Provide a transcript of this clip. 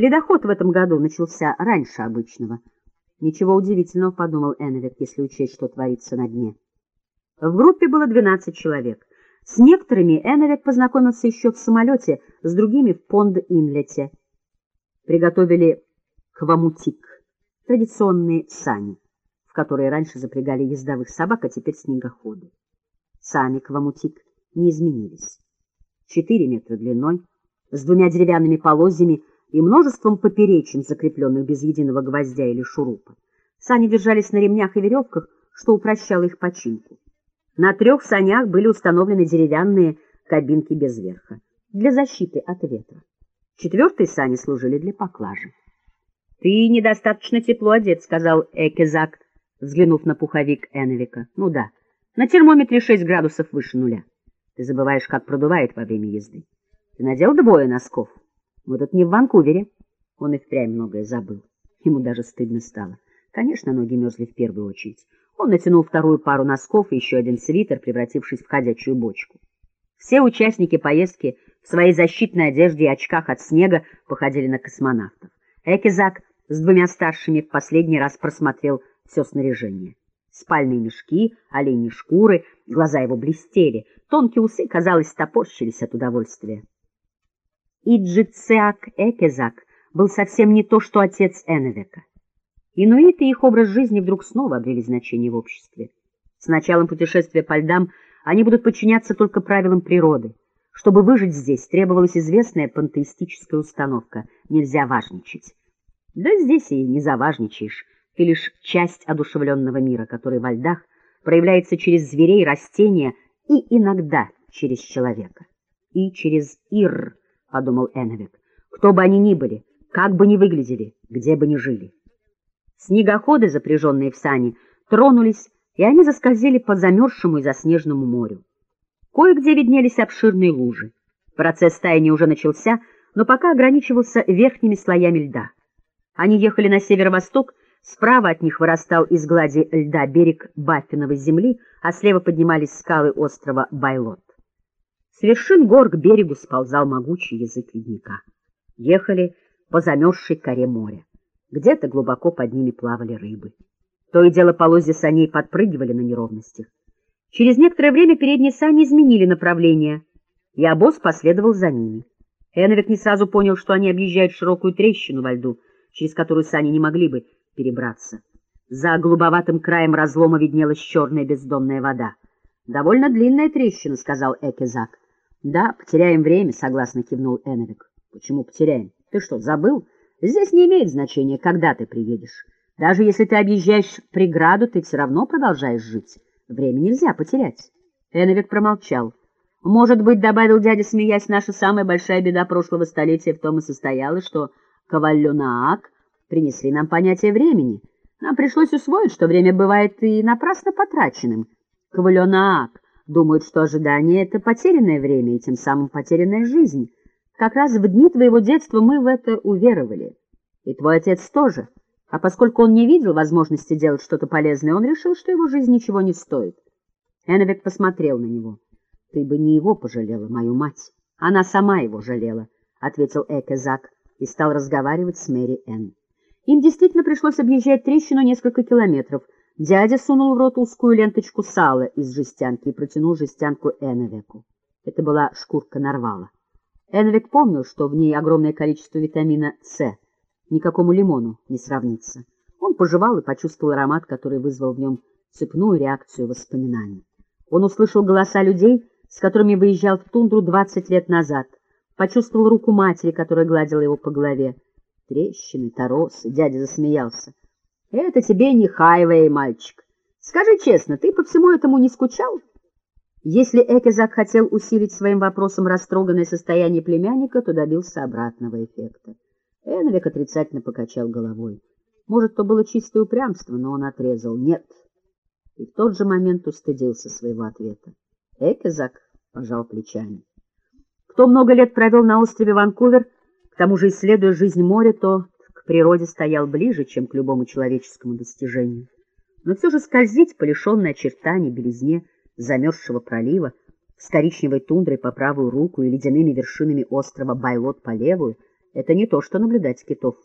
Ледоход в этом году начался раньше обычного. Ничего удивительного, — подумал Эннвик, если учесть, что творится на дне. В группе было 12 человек. С некоторыми Эннвик познакомился еще в самолете, с другими в Понд-Инлете. Приготовили квамутик, традиционные сани, в которые раньше запрягали ездовых собак, а теперь снегоходы. Сами квамутик не изменились. Четыре метра длиной, с двумя деревянными полозьями и множеством поперечин, закрепленных без единого гвоздя или шурупа. Сани держались на ремнях и веревках, что упрощало их починку. На трех санях были установлены деревянные кабинки без верха для защиты от ветра. Четвертые сани служили для поклажи. — Ты недостаточно тепло одет, — сказал Экезак, взглянув на пуховик Эновика. — Ну да, на термометре шесть градусов выше нуля. Ты забываешь, как продувает во время езды. Ты надел двое носков? Мы тут не в Ванкувере. Он и впрямь многое забыл. Ему даже стыдно стало. Конечно, ноги мерзли в первую очередь. Он натянул вторую пару носков и еще один свитер, превратившись в ходячую бочку. Все участники поездки в своей защитной одежде и очках от снега походили на космонавтов. Экизак с двумя старшими в последний раз просмотрел все снаряжение. Спальные мешки, оленьи шкуры, глаза его блестели, тонкие усы, казалось, топорщились от удовольствия. Иджицеак Экезак был совсем не то, что отец Эннвека. Инуиты и их образ жизни вдруг снова обрели значение в обществе. С началом путешествия по льдам они будут подчиняться только правилам природы. Чтобы выжить здесь, требовалась известная пантеистическая установка «нельзя важничать». Да здесь и не заважничаешь, ты лишь часть одушевленного мира, который во льдах проявляется через зверей, растения и иногда через человека. И через Ир, — подумал Эновик, — кто бы они ни были, как бы ни выглядели, где бы ни жили. Снегоходы, запряженные в сани, тронулись, и они заскользили по замерзшему и заснеженному морю. Кое-где виднелись обширные лужи. Процесс таяния уже начался, но пока ограничивался верхними слоями льда. Они ехали на северо-восток, справа от них вырастал из глади льда берег Баффиновой земли, а слева поднимались скалы острова Байлот. С вершин гор к берегу сползал могучий язык ледника. Ехали по замерзшей коре моря. Где-то глубоко под ними плавали рыбы. То и дело полозья саней подпрыгивали на неровностях. Через некоторое время передние сани изменили направление, и обоз последовал за ними. Энвик не сразу понял, что они объезжают широкую трещину во льду, через которую сани не могли бы перебраться. За голубоватым краем разлома виднелась черная бездонная вода. — Довольно длинная трещина, — сказал Экезак. — Да, потеряем время, — согласно кивнул Энвик. — Почему потеряем? Ты что, забыл? — Здесь не имеет значения, когда ты приедешь. Даже если ты объезжаешь преграду, ты все равно продолжаешь жить. Время нельзя потерять. Эновик промолчал. Может быть, добавил дядя, смеясь, наша самая большая беда прошлого столетия в том и состояла, что Кавалюнаак принесли нам понятие времени. Нам пришлось усвоить, что время бывает и напрасно потраченным. Кавалюнаак думают, что ожидание — это потерянное время и тем самым потерянная жизнь. Как раз в дни твоего детства мы в это уверовали. И твой отец тоже. А поскольку он не видел возможности делать что-то полезное, он решил, что его жизнь ничего не стоит. Эновик посмотрел на него. — Ты бы не его пожалела, мою мать. Она сама его жалела, — ответил Экезак и стал разговаривать с Мэри Энн. Им действительно пришлось объезжать трещину несколько километров. Дядя сунул в рот узкую ленточку сала из жестянки и протянул жестянку Эновеку. Это была шкурка нарвала. Энвик помнил, что в ней огромное количество витамина С. Никакому лимону не сравнится. Он пожевал и почувствовал аромат, который вызвал в нем цепную реакцию воспоминаний. Он услышал голоса людей, с которыми выезжал в тундру 20 лет назад, почувствовал руку матери, которая гладила его по голове. Трещины, торосы, дядя засмеялся. — Это тебе не хайвей, мальчик. Скажи честно, ты по всему этому не скучал? Если Экезак хотел усилить своим вопросом растроганное состояние племянника, то добился обратного эффекта. Эновик отрицательно покачал головой. Может, то было чистое упрямство, но он отрезал «нет». И в тот же момент устыдился своего ответа. Экезак пожал плечами. Кто много лет провел на острове Ванкувер, к тому же исследуя жизнь моря, то природе стоял ближе, чем к любому человеческому достижению. Но все же скользить по лишенной очертаний белизне — замерзшего пролива, с коричневой тундрой по правую руку и ледяными вершинами острова Байлот по левую, Это не то, что наблюдать китов.